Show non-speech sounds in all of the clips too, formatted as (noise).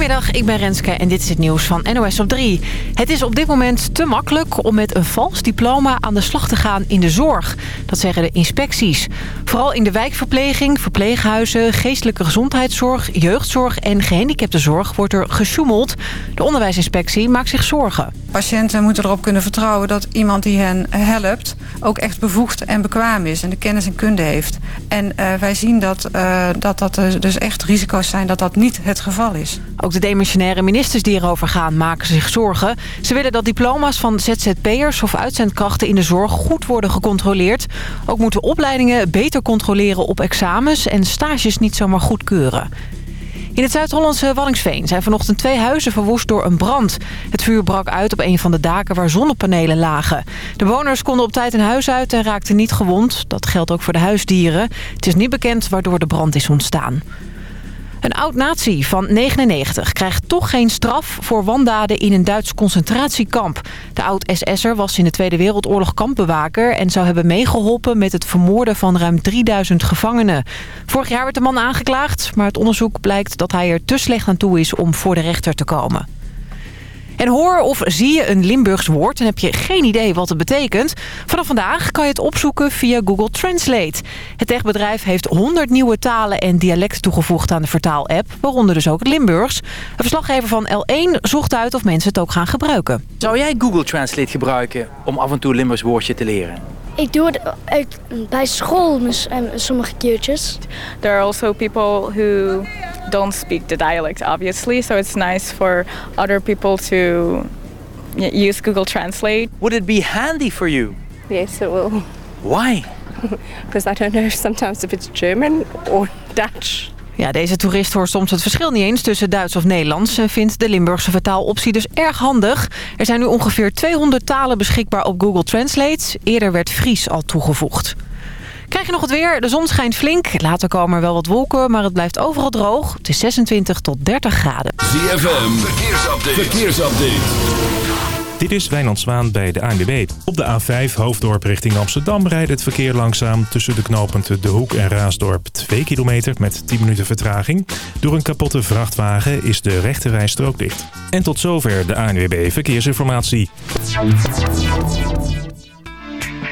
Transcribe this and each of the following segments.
Goedemiddag, ik ben Renske en dit is het nieuws van NOS op 3. Het is op dit moment te makkelijk om met een vals diploma aan de slag te gaan in de zorg. Dat zeggen de inspecties. Vooral in de wijkverpleging, verpleeghuizen, geestelijke gezondheidszorg, jeugdzorg en gehandicaptenzorg wordt er gesjoemeld. De onderwijsinspectie maakt zich zorgen. Patiënten moeten erop kunnen vertrouwen dat iemand die hen helpt ook echt bevoegd en bekwaam is en de kennis en kunde heeft. En uh, wij zien dat, uh, dat dat dus echt risico's zijn dat dat niet het geval is. Ook de demissionaire ministers die erover gaan maken zich zorgen. Ze willen dat diploma's van ZZP'ers of uitzendkrachten in de zorg goed worden gecontroleerd. Ook moeten opleidingen beter controleren op examens en stages niet zomaar goedkeuren. In het Zuid-Hollandse Wallingsveen zijn vanochtend twee huizen verwoest door een brand. Het vuur brak uit op een van de daken waar zonnepanelen lagen. De bewoners konden op tijd hun huis uit en raakten niet gewond. Dat geldt ook voor de huisdieren. Het is niet bekend waardoor de brand is ontstaan. Een oud-nazi van 99 krijgt toch geen straf voor wandaden in een Duits concentratiekamp. De oud-SS'er was in de Tweede Wereldoorlog kampbewaker... en zou hebben meegeholpen met het vermoorden van ruim 3000 gevangenen. Vorig jaar werd de man aangeklaagd, maar het onderzoek blijkt dat hij er te slecht aan toe is om voor de rechter te komen. En hoor of zie je een Limburgs woord en heb je geen idee wat het betekent? Vanaf vandaag kan je het opzoeken via Google Translate. Het techbedrijf heeft 100 nieuwe talen en dialecten toegevoegd aan de vertaal-app, waaronder dus ook het Limburgs. Een verslaggever van L1 zocht uit of mensen het ook gaan gebruiken. Zou jij Google Translate gebruiken om af en toe een Limburgs woordje te leren? Ik doe het uit, bij school sommige keertjes. There are also people who don't speak the dialect, obviously. So it's nice for other people to use Google Translate. Would it be handy for you? Yes, it will. Why? (laughs) Because I don't know sometimes if it's German or Dutch. Ja, deze toerist hoort soms het verschil niet eens tussen Duits of Nederlands... en vindt de Limburgse vertaaloptie dus erg handig. Er zijn nu ongeveer 200 talen beschikbaar op Google Translate. Eerder werd Fries al toegevoegd. Krijg je nog het weer? De zon schijnt flink. Later komen er wel wat wolken, maar het blijft overal droog. Het is 26 tot 30 graden. ZFM, verkeersupdate. verkeersupdate. Dit is Wijnand Zwaan bij de ANWB. Op de A5 Hoofddorp richting Amsterdam rijdt het verkeer langzaam... tussen de knooppunten De Hoek en Raasdorp 2 kilometer met 10 minuten vertraging. Door een kapotte vrachtwagen is de rechterrijstrook dicht. En tot zover de ANWB Verkeersinformatie.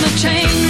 the chain.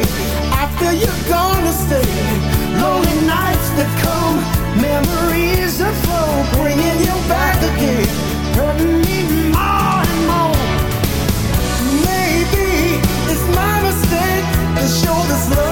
after you're gone to stay. Lonely nights that come, memories that flow, bringing you back again, hurting me more and more. Maybe it's my mistake to show this love.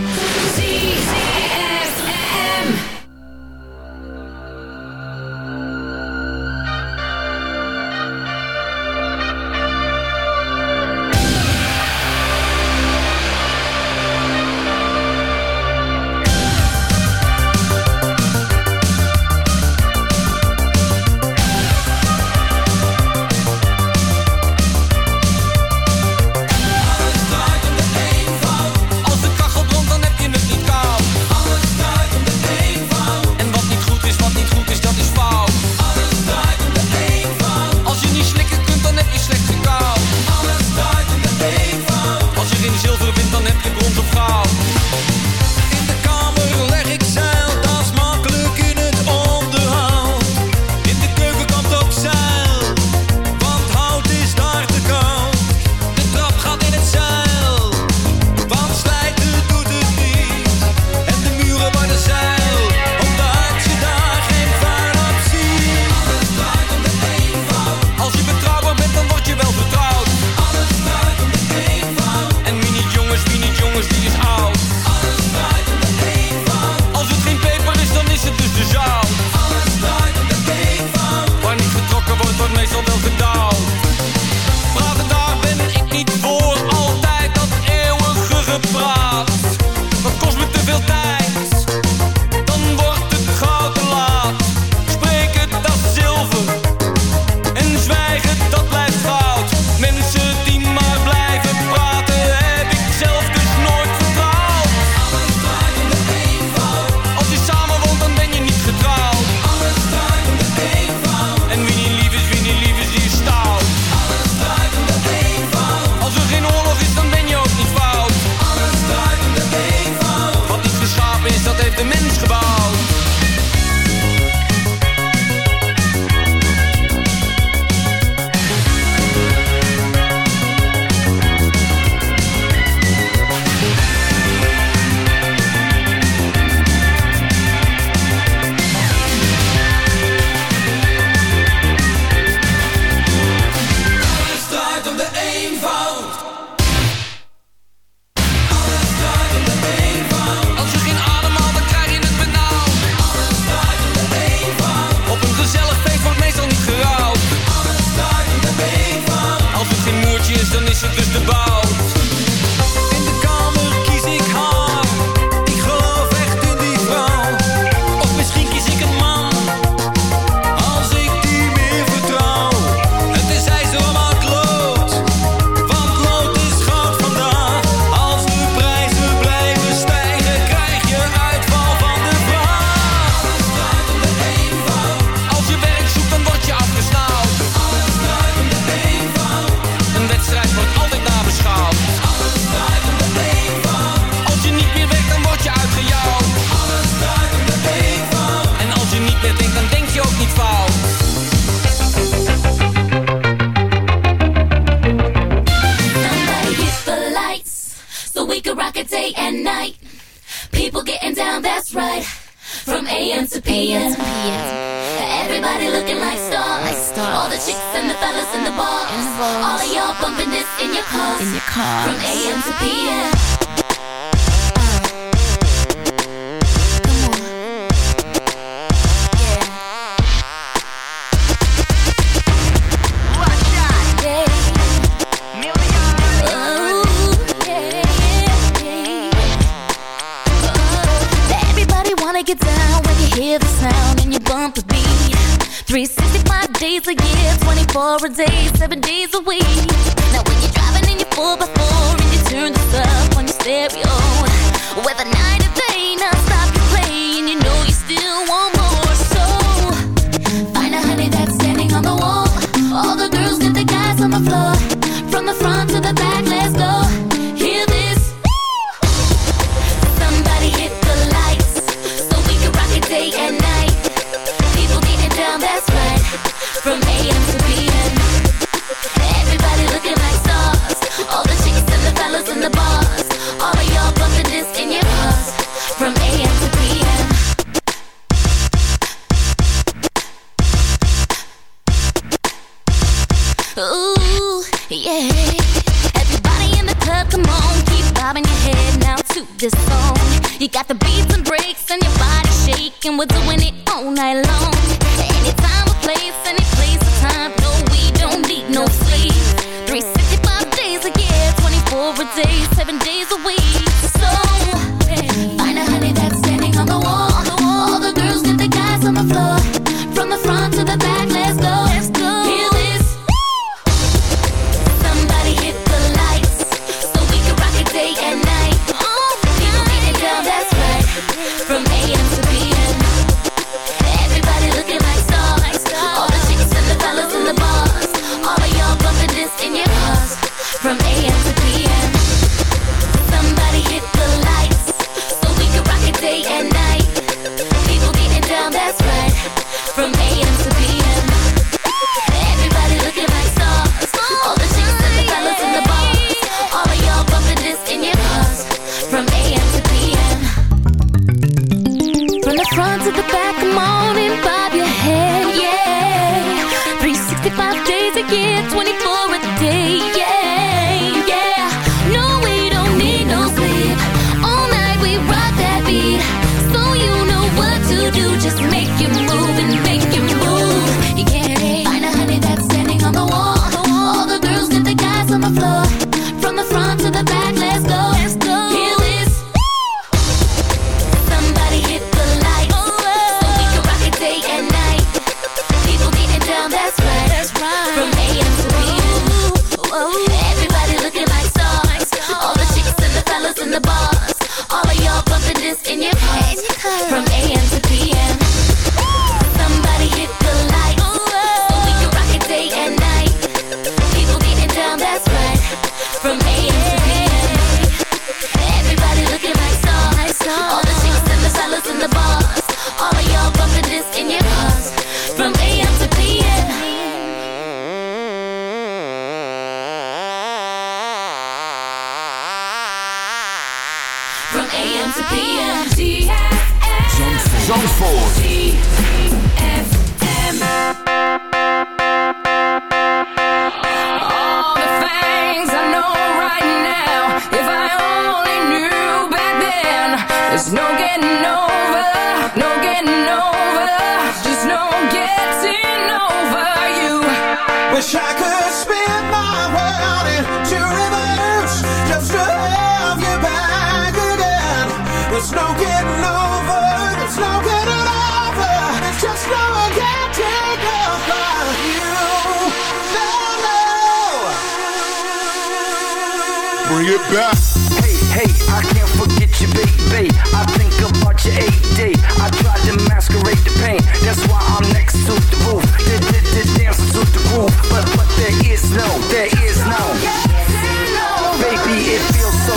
It feels so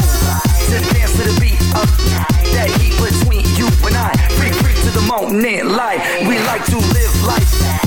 to dance to the beat of that heat between you and I. Free, free to the moment, life. We like to live life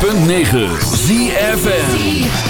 106.9 ZFN